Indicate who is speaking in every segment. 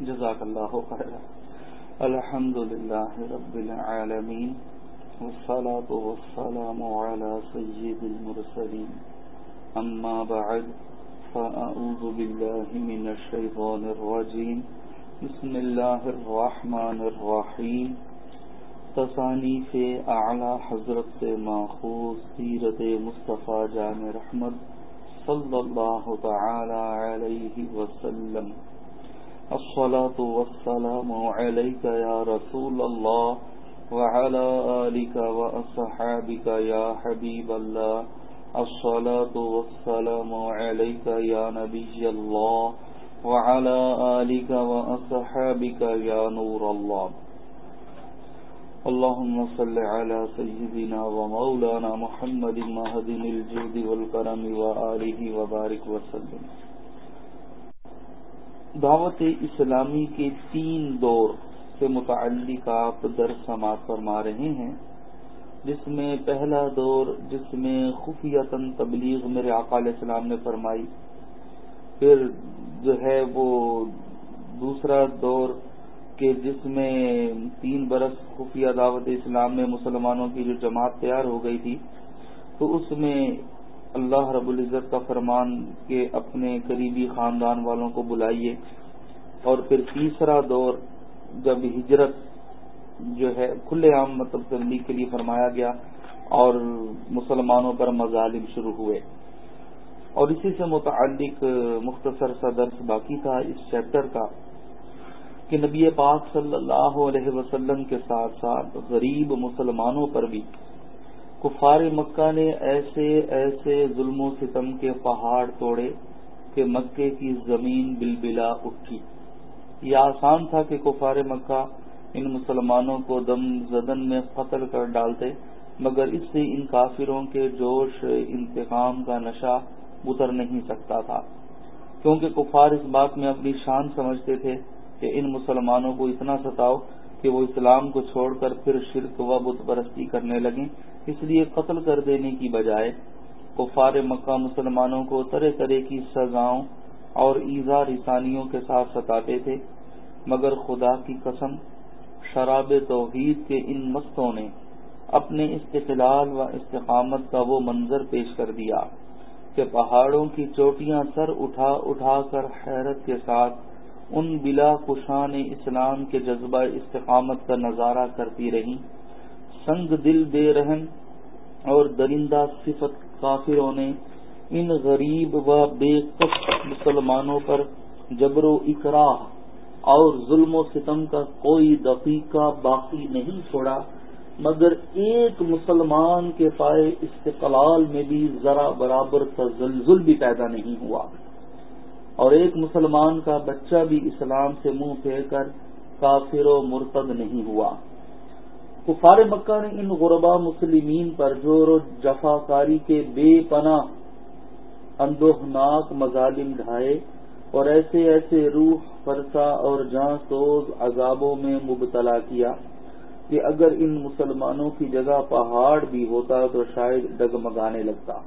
Speaker 1: جزاک اللہ خیر۔ الحمد لله رب العالمين والصلاة والسلام على سيد المرسلين أما بعد فأعوذ بالله من الشيطان الرجيم بسم الله الرحمن الرحيم تصانیف اعلی حضرت سے ماخوذ سیرت مصطفیٰ جامع رحمت صلی اللہ تعالی علیہ وسلم۔ الصلاة والسلام عليك يا رسول الله وعلى آلك وأصحابك يا حبيب الله. الصلاة والسلام عليك يا نبي الله وعلى آلك وأصحابك يا نور الله. اللهم صل على سيدنا ومولانا محمد مهدن الجود والكرم وآله وبارك وسلم. دعوت اسلامی کے تین دور سے متعلق آپ در سماعت فرما رہے ہیں، جس میں پہلا دور جس میں خفیتاً تبلیغ میرے آقا علیہ السلام نے فرمائی، پھر جو ہے وہ دوسرا دور کہ جس میں تین برس خفیہ دعوت اسلام میں مسلمانوں کی جو جماعت تیار ہو گئی تھی، تو اس میں اللہ رب العزت کا فرمان کہ اپنے قریبی خاندان والوں کو بلائیے۔ اور پھر تیسرا دور جب ہجرت جو ہے کھلے عام مطلب تبلیغ کے لیے فرمایا گیا اور مسلمانوں پر مظالم شروع ہوئے۔ اور اسی سے متعلق مختصر سا درس باقی تھا اس چیپٹر کا کہ نبی پاک صلی اللہ علیہ وسلم کے ساتھ ساتھ غریب مسلمانوں پر بھی کفار مکہ نے ایسے ایسے ظلم و ستم کے پہاڑ توڑے کہ مکے کی زمین بلبلا اٹھی۔ یہ آسان تھا کہ کفار مکہ ان مسلمانوں کو دم زدن میں قتل کر ڈالتے، مگر اس سے ان کافروں کے جوش انتقام کا نشہ اتر نہیں سکتا تھا۔ کیونکہ کفار اس بات میں اپنی شان سمجھتے تھے کہ ان مسلمانوں کو اتنا ستاؤ کہ وہ اسلام کو چھوڑ کر پھر شرک و بت پرستی کرنے لگیں۔ اس لیے قتل کر دینے کی بجائے کفار مکہ مسلمانوں کو طرح طرح کی سزاؤں اور ایزا رسانیوں کے ساتھ ستاتے تھے، مگر خدا کی قسم شراب توحید کے ان مستوں نے اپنے استقلال و استقامت کا وہ منظر پیش کر دیا کہ پہاڑوں کی چوٹیاں سر اٹھا اٹھا کر حیرت کے ساتھ ان بلا کشان اسلام کے جذبہ استقامت کا نظارہ کرتی رہی سنگ دل بے رحم اور درندہ صفت کافروں نے ان غریب و بے کش مسلمانوں پر جبر و اقراح اور ظلم و ستم کا کوئی دقیقہ باقی نہیں چھوڑا، مگر ایک مسلمان کے پائے استقلال میں بھی ذرا برابر تزلزل بھی پیدا نہیں ہوا۔ اور ایک مسلمان کا بچہ بھی اسلام سے منہ پھیر کر کافر و مرتد نہیں ہوا۔ کفار مکہ نے ان غربا مسلمین پر جور و جفا کاری کے بے پناہ، اندوہناک مظالم ڈھائے اور ایسے ایسے روح فرسا اور جاں سوز عذابوں میں مبتلا کیا کہ اگر ان مسلمانوں کی جگہ پہاڑ بھی ہوتا تو شاید ڈگمگانے لگتا۔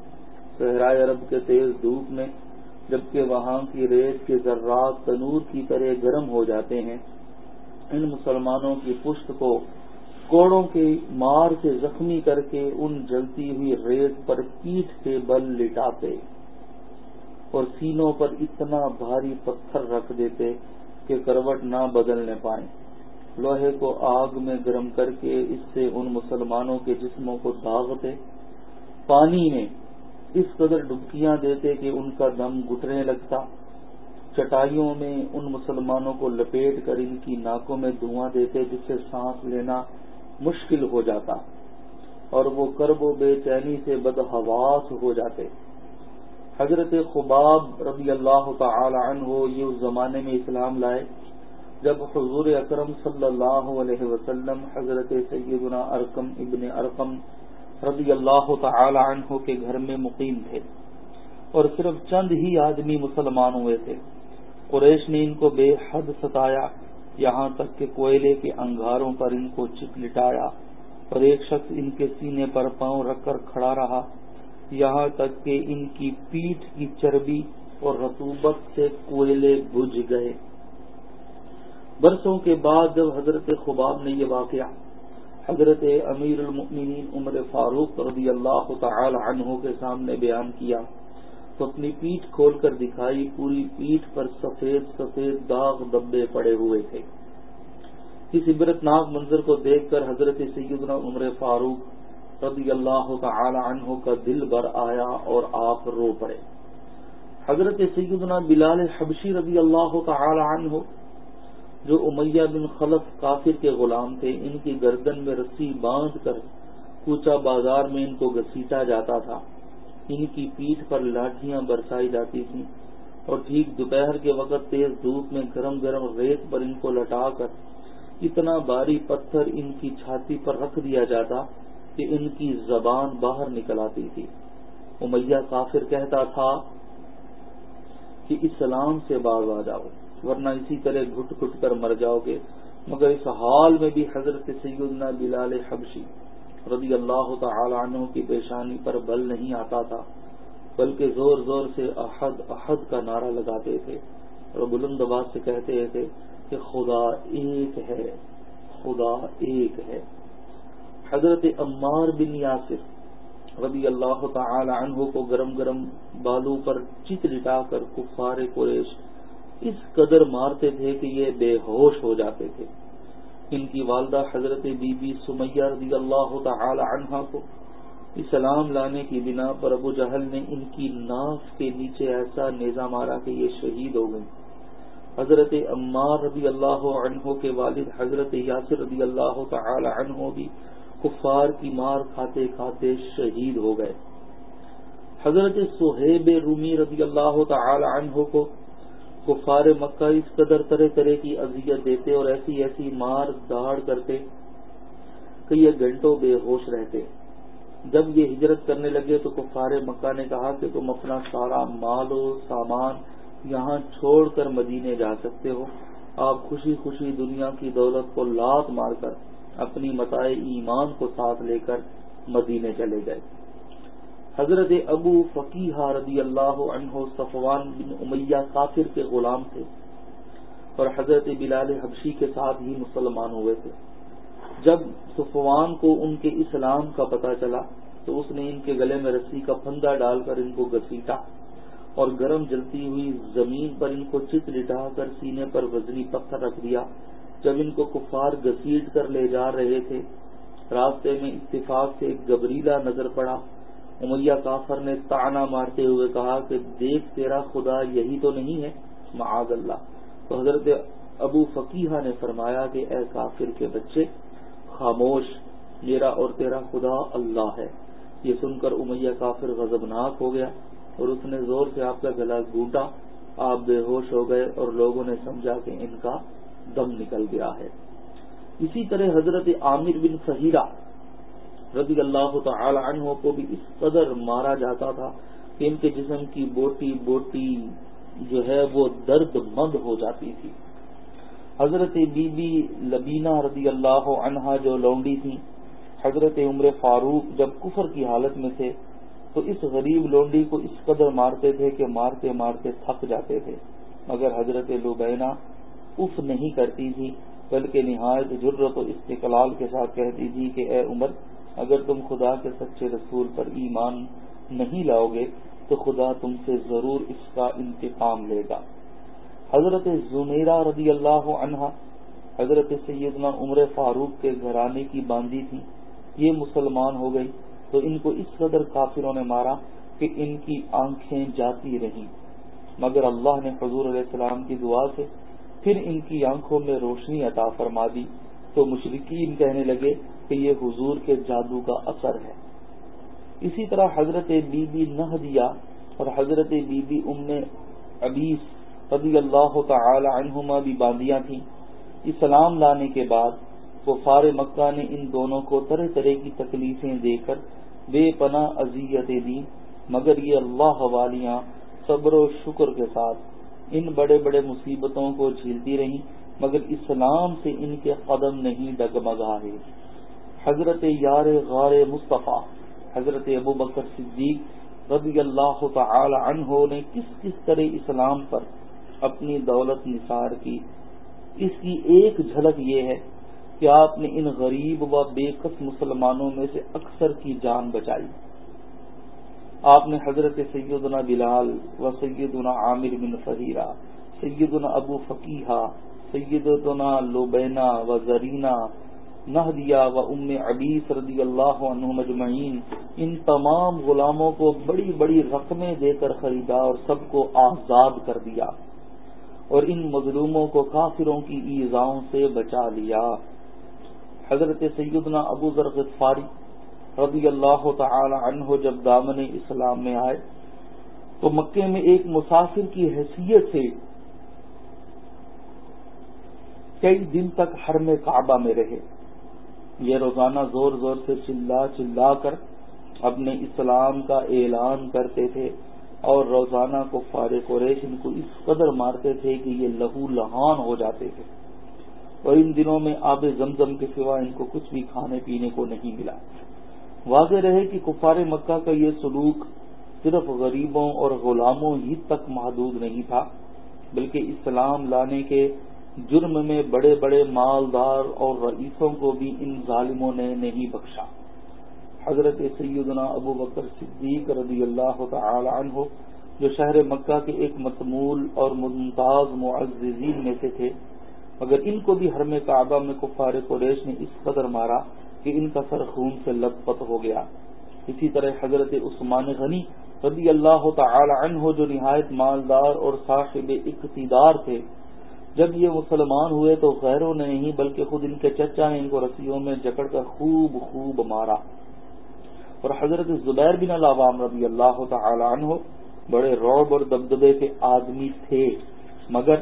Speaker 1: صحرائے عرب کے تیز دھوپ میں، جبکہ وہاں کی ریت کے ذرات تنور کی طرح گرم ہو جاتے ہیں، ان مسلمانوں کی پشت کو کوڑوں کے مار سے زخمی کر کے ان جلتی ہوئی ریت پر پیٹ کے بل لٹاتے اور سینوں پر اتنا بھاری پتھر رکھ دیتے کہ کروٹ نہ بدلنے پائیں۔ لوہے کو آگ میں گرم کر کے اس سے ان مسلمانوں کے جسموں کو داغتے، پانی میں اس قدر ڈبکیاں دیتے کہ ان کا دم گٹنے لگتا۔ چٹائیوں میں ان مسلمانوں کو لپیٹ کر ان کی ناکوں میں دھواں دیتے جس سے سانس لینا مشکل ہو جاتا اور وہ کرب و بے چینی سے بدحواس ہو جاتے۔ حضرت خباب رضی اللہ تعالی عنہ یہ اس زمانے میں اسلام لائے، جب حضور اکرم صلی اللہ علیہ وسلم حضرت سیدنا ارکم ابن ارکم رضی اللہ تعالی عنہ کے گھر میں مقیم تھے۔ اور صرف چند ہی آدمی مسلمان ہوئے تھے۔ قریش نے ان کو بے حد ستایا۔ یہاں تک کہ کوئلے کے انگاروں پر ان کو چپ لٹایا، اور ایک شخص ان کے سینے پر پاؤں رکھ کر کھڑا رہا۔ یہاں تک کہ ان کی پیٹھ کی چربی اور رتوبت سے کوئلے بجھ گئے۔ برسوں کے بعد جب حضرت خباب نے یہ واقعہ، حضرت امیر المؤمنین عمر فاروق رضی اللہ تعالی عنہ کے سامنے بیان کیا تو اپنی پیٹھ کھول کر دکھائی، پوری پیٹھ پر سفید سفید داغ دبے پڑے ہوئے تھے۔ اس عبرت ناک منظر کو دیکھ کر حضرت سیدنا عمر فاروق رضی اللہ تعالی عنہ کا دل بر آیا اور آپ رو پڑے۔ حضرت سیدنا بلال حبشی رضی اللہ تعالی عنہ، جو امیہ بن خلف کافر کے غلام تھے، ان کی گردن میں رسی باندھ کر کوچا بازار میں ان کو گسیٹا جاتا تھا۔ ان کی پیٹھ پر لاٹیاں برسائی جاتی تھیں اور ٹھیک دوپہر کے وقت تیز دھوپ میں گرم گرم ریت پر ان کو لٹا کر اتنا باری پتھر ان کی چھاتی پر رکھ دیا جاتا کہ ان کی زبان باہر نکل آتی تھی۔ امیہ کافر کہتا تھا کہ اسلام سے باز آ جاؤ، ورنہ اسی طرح گھٹ گھٹ کر مر جاؤ گے۔ مگر اس حال میں بھی حضرت سیدنا بلال حبشی رضی اللہ تعالی عنہ کی پیشانی پر بل نہیں آتا تھا، بلکہ زور زور سے احد احد کا نعرہ لگاتے تھے۔ اور بلند آباد سے کہتے تھے کہ خدا ایک ہے، خدا ایک ہے۔ حضرت عمار بن یاسر رضی اللہ تعالی عنہ کو گرم گرم بالو پر چت لٹا کر کفار قریش اس قدر مارتے تھے کہ یہ بے ہوش ہو جاتے تھے۔ ان کی والدہ حضرت بی بی سمیہ رضی اللہ تعالی عنہ کو اسلام لانے کی بنا پر ابو جہل نے ان کی ناف کے نیچے ایسا نیزا مارا کہ یہ شہید ہو گئی حضرت عمار رضی اللہ عنہ کے والد حضرت یاسر رضی اللہ تعالی عنہ بھی کفار کی مار کھاتے کھاتے شہید ہو گئے۔ حضرت سہیب رومی رضی اللہ تعالی عنہ کو کفار مکہ اس قدر طرح طرح کی اذیت دیتے اور ایسی ایسی مار داڑ کرتے کہ یہ گھنٹوں بے ہوش رہتے۔ جب یہ ہجرت کرنے لگے تو کفار مکہ نے کہا کہ تم اپنا سارا مال و سامان یہاں چھوڑ کر مدینے جا سکتے ہو۔ آپ خوشی خوشی دنیا کی دولت کو لات مار کر اپنی متاع ایمان کو ساتھ لے کر مدینے چلے گئے۔ حضرت ابو فقیہ رضی اللہ عنہ صفوان بن امیہ کافر کے غلام تھے اور حضرت بلال حبشی کے ساتھ ہی مسلمان ہوئے تھے۔ جب صفوان کو ان کے اسلام کا پتہ چلا تو اس نے ان کے گلے میں رسی کا پھندا ڈال کر ان کو گسیٹا اور گرم جلتی ہوئی زمین پر ان کو چت لٹا کر سینے پر وزنی پتھر رکھ دیا۔ جب ان کو کفار گسیٹ کر لے جا رہے تھے، راستے میں اتفاق سے ایک گبریلا نظر پڑا۔ امیہ کافر نے تانا مارتے ہوئے کہا کہ دیکھ تیرا خدا یہی تو نہیں ہے، معاذ اللہ۔ تو حضرت ابو فقیہ نے فرمایا کہ اے کافر کے بچے، خاموش، میرا اور تیرا خدا اللہ ہے۔ یہ سن کر امیہ کافر غضبناک ہو گیا اور اس نے زور سے آپ کا گلا گھونٹا آپ بے ہوش ہو گئے اور لوگوں نے سمجھا کہ ان کا دم نکل گیا ہے۔ اسی طرح حضرت عامر بن فہیرہ رضی اللہ تعالی عنہ کو بھی اس قدر مارا جاتا تھا کہ ان کے جسم کی بوٹی بوٹی جو ہے وہ درد مند ہو جاتی تھی۔ حضرت بی بی لبینہ رضی اللہ عنہا جو لونڈی تھی حضرت عمر فاروق جب کفر کی حالت میں تھے، تو اس غریب لونڈی کو اس قدر مارتے تھے کہ مارتے مارتے تھک جاتے تھے۔ مگر حضرت لبینہ اف نہیں کرتی تھی بلکہ نہایت جرت و استقلال کے ساتھ کہتی تھی کہ اے عمر اگر تم خدا کے سچے رسول پر ایمان نہیں لاؤ گے، تو خدا تم سے ضرور اس کا انتقام لے گا۔ حضرت زمیرہ رضی اللہ عنہا حضرت سیدنا عمر فاروق کے گھرانے کی باندھی تھی، یہ مسلمان ہو گئی، تو ان کو اس قدر کافروں نے مارا کہ ان کی آنکھیں جاتی رہیں۔ مگر اللہ نے حضور علیہ السلام کی دعا سے پھر ان کی آنکھوں میں روشنی عطا فرما دی، تو مشرقین کہنے لگے کہ یہ حضور کے جادو کا اثر ہے۔ اسی طرح حضرت بی بی نہ دیا اور حضرت بی بی ام ابیس رضی اللہ تعالی عنہما بھی باندیاں تھیں۔ اسلام لانے کے بعد وہ فار مکہ نے ان دونوں کو طرح طرح کی تکلیفیں دے کر بے پناہ اذیتیں دی، مگر یہ اللہ والیاں صبر و شکر کے ساتھ ان بڑے بڑے مصیبتوں کو جھیلتی رہیں، مگر اسلام سے ان کے قدم نہیں ڈگمگا ہے حضرت یار غار مصطفیٰ، حضرت ابو بکر صدیق رضی اللہ تعالی عنہ نے کس کس طرح اسلام پر اپنی دولت نثار کی۔ اس کی ایک جھلک یہ ہے کہ آپ نے ان غریب و بے قص مسلمانوں میں سے اکثر کی جان بچائی۔ آپ نے حضرت سیدنا بلال و سیدنا عامر بن فہیرہ سیدنا ابو فقیحہ، سیدنا لوبینا و زرینا نہدیا و ام عبیس رضی اللہ عنہ مجمعین ان تمام غلاموں کو بڑی بڑی رقمیں دے کر خریدا اور سب کو آزاد کر دیا اور ان مظلوموں کو کافروں کی ایزاؤں سے بچا لیا۔ حضرت سیدنا ابو غفاری رضی اللہ تعالی عنہ جب دامن اسلام میں آئے، تو مکے میں ایک مسافر کی حیثیت سے کئی دن تک حرم کعبہ میں رہے۔ یہ روزانہ زور زور سے چلا چلا کر اپنے اسلام کا اعلان کرتے تھے اور روزانہ کو فارغ قریش ان کو اس قدر مارتے تھے کہ یہ لہو لہان ہو جاتے تھے۔ اور ان دنوں میں آب زمزم کے سوا ان کو کچھ بھی کھانے پینے کو نہیں ملا۔ واضح رہے کہ کفار مکہ کا یہ سلوک صرف غریبوں اور غلاموں ہی تک محدود نہیں تھا، بلکہ اسلام لانے کے جرم میں بڑے بڑے مالدار اور رئیسوں کو بھی ان ظالموں نے نہیں بخشا۔ حضرت سیدنا ابو بکر صدیق رضی اللہ تعالی عنہ، جو شہر مکہ کے ایک متمول اور ممتاز معززین میں سے تھے، مگر ان کو بھی حرم کعبہ میں کفار قریش نے اس قدر مارا کہ ان کا سر خون سے لت پت ہو گیا۔ اسی طرح حضرت عثمان غنی رضی اللہ تعالی عنہ، جو نہایت مالدار اور صاحب اقتدار تھے جب یہ مسلمان ہوئے تو غیروں نے نہیں بلکہ خود ان کے چچا نے ان کو رسیوں میں جکڑ کر خوب خوب مارا۔ اور حضرت زبیر بن العوام رضی اللہ تعالی عنہ بڑے روب اور دبدبے کے آدمی تھے۔ مگر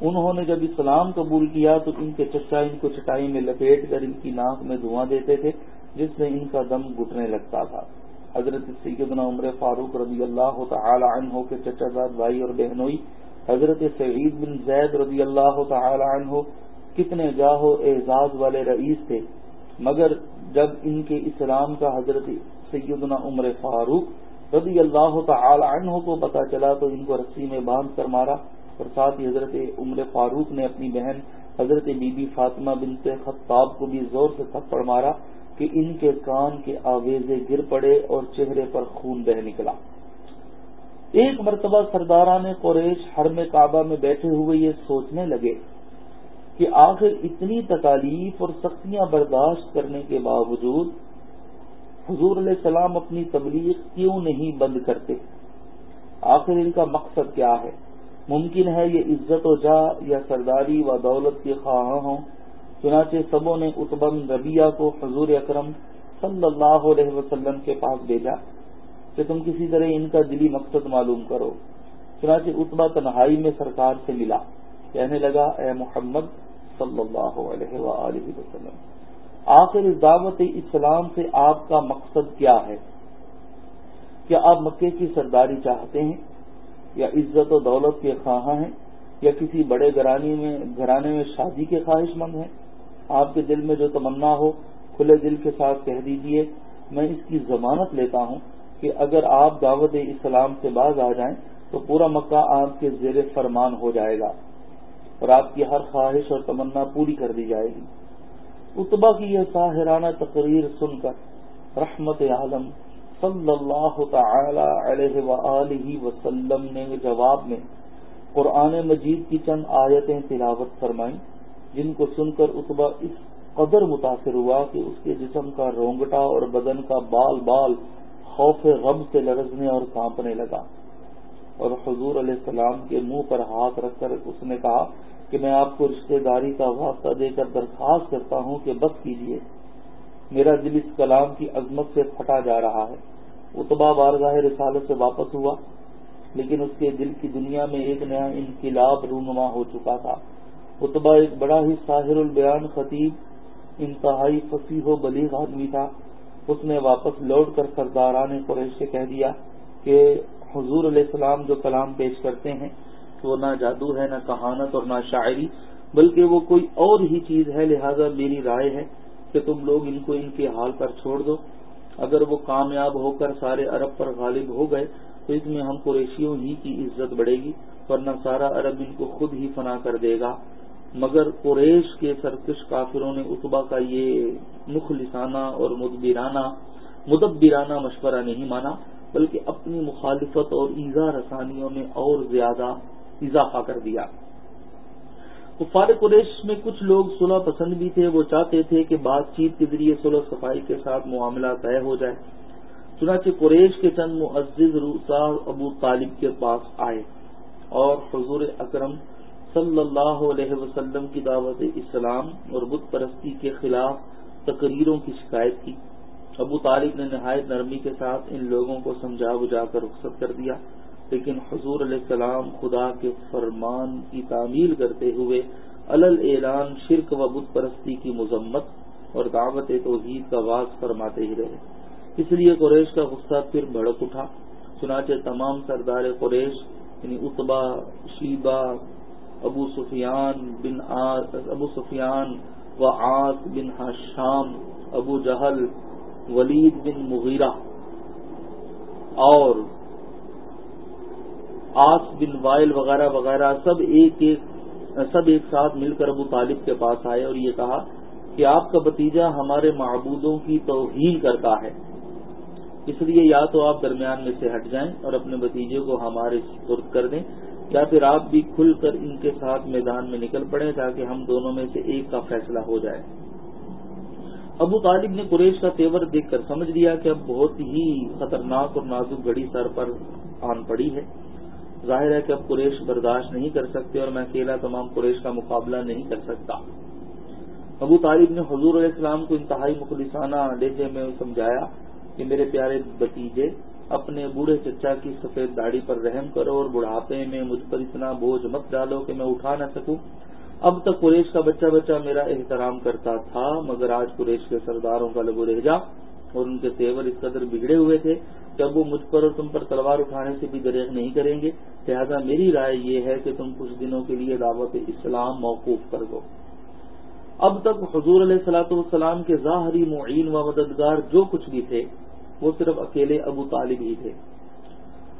Speaker 1: انہوں نے جب اسلام قبول کیا تو ان کے چچا ان کو چٹائی میں لپیٹ کر ان کی ناک میں دھواں دیتے تھے، جس سے ان کا دم گٹنے لگتا تھا۔ حضرت سیدنا عمر فاروق رضی اللہ تعالی عنہ کے چچا زاد بھائی اور بہنوئی حضرت سعید بن زید رضی اللہ تعالی عنہ کتنے جاہو اعزاز والے رئیس تھے، مگر جب ان کے اسلام کا حضرت سیدنا عمر فاروق رضی اللہ تعالی عنہ کو پتا چلا تو ان کو رسی میں باندھ کر مارا اور ساتھ ہی حضرت عمر فاروق نے اپنی بہن حضرت بی بی فاطمہ بنت خطاب کو بھی زور سے تھپڑ مارا کہ ان کے کان کے آویزے گر پڑے اور چہرے پر خون بہ نکلا۔ ایک مرتبہ سرداران قریش حرم کعبہ میں بیٹھے ہوئے یہ سوچنے لگے کہ آخر اتنی تکالیف اور سختیاں برداشت کرنے کے باوجود حضور علیہ السلام اپنی تبلیغ کیوں نہیں بند کرتے؟ آخر ان کا مقصد کیا ہے؟ ممکن ہے یہ عزت و جا یا سرداری و دولت کے خواہاں ہوں، چنانچہ سبوں نے اتبم ربیہ کو حضور اکرم صلی اللہ علیہ وسلم کے پاس بھیجا۔ کہ تم کسی طرح ان کا دلی مقصد معلوم کرو۔ چنانچہ اتبا تنہائی میں سرکار سے ملا۔ کہنے لگا، اے محمد صلی اللہ علیہ وآلہ وسلم، آخر دعوت اسلام سے آپ کا مقصد کیا ہے؟ کیا آپ مکے کی سرداری چاہتے ہیں؟ یا عزت و دولت کے خواہاں ہیں؟ یا کسی بڑے گھرانے میں گھرانے میں شادی کے خواہش مند ہیں؟ آپ کے دل میں جو تمنا ہو، کھلے دل کے ساتھ کہہ دیجیے، میں اس کی ضمانت لیتا ہوں۔ کہ اگر آپ دعوت اسلام سے باز آ جائیں تو پورا مکہ آپ کے زیر فرمان ہو جائے گا اور آپ کی ہر خواہش اور تمنا پوری کر دی جائے گی۔ اتبا کی یہ ساحرانہ تقریر سن کر رحمت عالم صلی اللہ تعالی علیہ وآلہ وسلم نے جواب میں قرآن مجید کی چند آیتیں تلاوت فرمائیں، جن کو سن کر اتبا اس قدر متاثر ہوا کہ اس کے جسم کا رونگٹا اور بدن کا بال بال خوف غم سے لرزنے اور کانپنے لگا اور حضور علیہ السلام کے منہ پر ہاتھ رکھ کر اس نے کہا کہ میں آپ کو رشتہ داری کا واسطہ دے کر درخواست کرتا ہوں کہ بس کیجیے میرا دل اس کلام کی عظمت سے پھٹا جا رہا ہے۔ اتبا بارگاہ رسالت سے واپس ہوا، لیکن اس کے دل کی دنیا میں ایک نیا انقلاب رونما ہو چکا تھا۔ اتبا ایک بڑا ہی ساحر البیان خطیب، انتہائی فصیح و بلیغ آدمی تھا۔ اس نے واپس لوٹ کر سرداران قریش سے کہہ دیا کہ حضور علیہ السلام جو کلام پیش کرتے ہیں، وہ نہ جادو ہے، نہ کہانت اور نہ شاعری، بلکہ وہ کوئی اور ہی چیز ہے، لہذا میری رائے ہے کہ تم لوگ ان کو ان کے حال پر چھوڑ دو۔ اگر وہ کامیاب ہو کر سارے عرب پر غالب ہو گئے، تو اس میں ہم قریشیوں ہی کی عزت بڑھے گی، ورنہ سارا عرب ان کو خود ہی فنا کر دے گا۔ مگر قریش کے سرکش کافروں نے اتبا کا یہ مخلصانہ اور مدبرانہ مدبرانہ مشورہ نہیں مانا، بلکہ اپنی مخالفت اور ایزا رسانیوں میں اور زیادہ اضافہ کر دیا۔ کفار قریش میں کچھ لوگ صلح پسند بھی تھے، وہ چاہتے تھے کہ بات چیت کے ذریعے صلح صفائی کے ساتھ معاملہ طے ہو جائے۔ چنانچہ قریش کے چند معزز روسا ابو طالب کے پاس آئے اور حضور اکرم صلی اللہ علیہ وسلم کی دعوت اسلام اور بت پرستی کے خلاف تقریروں کی شکایت کی۔ ابو طالب نے نہایت نرمی کے ساتھ ان لوگوں کو سمجھا بجا کر رخصت کر دیا، لیکن حضور علیہ السلام خدا کے فرمان کی تعمیل کرتے ہوئے الل اعلان شرک و بت پرستی کی مذمت اور دعوت توحید کا واز فرماتے ہی رہے۔ اس لیے قریش کا غصہ پھر بھڑک اٹھا، چنانچہ تمام سردار قریش یعنی اتبا شیبا ابو سفیان بن ابو سفیان و آس بن حشام، ابو جہل، ولید بن مغیرہ اور آس بن وائل وغیرہ وغیرہ سب ایک ایک سب ایک ساتھ مل کر ابو طالب کے پاس آئے اور یہ کہا کہ آپ کا بتیجا ہمارے معبودوں کی توہین کرتا ہے۔ اس لیے یا تو آپ درمیان میں سے ہٹ جائیں اور اپنے بتیجے کو ہمارے سپرد کر دیں۔ یا پھر آپ بھی کھل کر ان کے ساتھ میدان میں نکل پڑیں تاکہ ہم دونوں میں سے ایک کا فیصلہ ہو جائے۔ ابو طالب نے قریش کا تیور دیکھ کر سمجھ لیا کہ اب بہت ہی خطرناک اور نازک گھڑی سر پر آن پڑی ہے۔ ظاہر ہے کہ اب قریش برداشت نہیں کر سکتے اور میں اکیلا تمام قریش کا مقابلہ نہیں کر سکتا۔ ابو طالب نے حضور علیہ السلام کو انتہائی مخلصانہ لہجے میں سمجھایا کہ میرے پیارے بتیجے اپنے بوڑھے چچا کی سفید داڑھی پر رحم کرو اور بڑھاپے میں مجھ پر اتنا بوجھ مت ڈالو کہ میں اٹھا نہ سکوں۔ اب تک قریش کا بچہ بچہ میرا احترام کرتا تھا، مگر آج قریش کے سرداروں کا لگو رہجا اور ان کے تیور اس قدر بگڑے ہوئے تھے کہ اب وہ مجھ پر اور تم پر تلوار اٹھانے سے بھی دریغ نہیں کریں گے۔ لہذا میری رائے یہ ہے کہ تم کچھ دنوں کے لیے دعوت اسلام موقوف کر دو۔ اب تک حضور علیہ سلاۃ والسلام کے ظاہری معین و مددگار جو کچھ بھی تھے وہ صرف اکیلے ابو طالب ہی تھے۔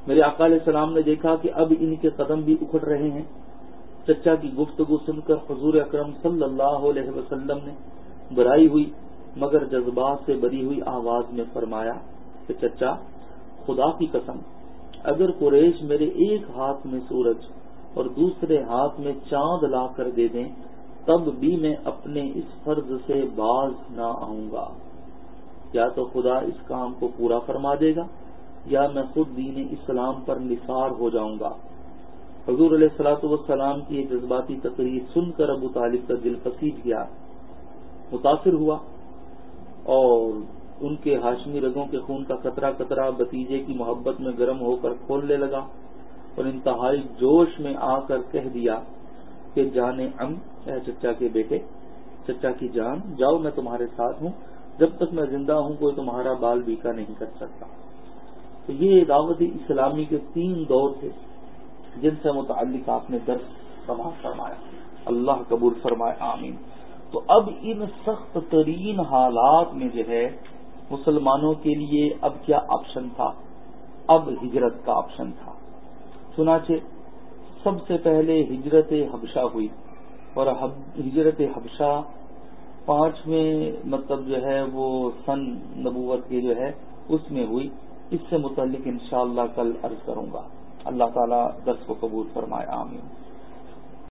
Speaker 1: میرے علیہ السلام نے دیکھا کہ اب ان کے قدم بھی اکھڑ رہے ہیں۔ چچا کی گفتگو سن کر حضور اکرم صلی اللہ علیہ وسلم نے برائی ہوئی، مگر جذبات سے بری ہوئی آواز میں فرمایا کہ چچا، خدا کی قسم، اگر قریش میرے ایک ہاتھ میں سورج اور دوسرے ہاتھ میں چاند لا کر دے دیں، تب بھی میں اپنے اس فرض سے باز نہ آؤں گا۔ یا تو خدا اس کام کو پورا فرما دے گا، یا میں خود دین اسلام پر نثار ہو جاؤں گا۔ حضور علیہ السلاۃ والسلام کی یہ جذباتی تقریر سن کر ابو طالب کا دل پسیج گیا، متاثر ہوا اور ان کے ہاشمی رگوں کے خون کا قطرہ قطرہ بتیجے کی محبت میں گرم ہو کر کھولنے لگا اور انتہائی جوش میں آ کر کہہ دیا کہ جانے ام اے چچا کے بیٹے، چچا کی جان، جاؤ میں تمہارے ساتھ ہوں۔ جب تک میں زندہ ہوں کوئی تمہارا بال بیکا نہیں کر سکتا۔ تو یہ دعوت اسلامی کے تین دور تھے جن سے متعلق آپ نے درس سماعت فرمایا۔ اللہ قبول فرمائے، آمین۔ تو اب ان سخت ترین حالات میں جو ہے مسلمانوں کے لیے اب کیا آپشن تھا؟ اب ہجرت کا آپشن تھا۔ چنانچہ سب سے پہلے ہجرت حبشہ ہوئی اور ہجرت حبشہ پانچویں مطلب جو ہے وہ سن نبوت کے جو ہے اس میں ہوئی۔ اس سے متعلق انشاءاللہ کل عرض کروں گا۔ اللہ تعالیٰ درس کو قبول فرمائے، آمین۔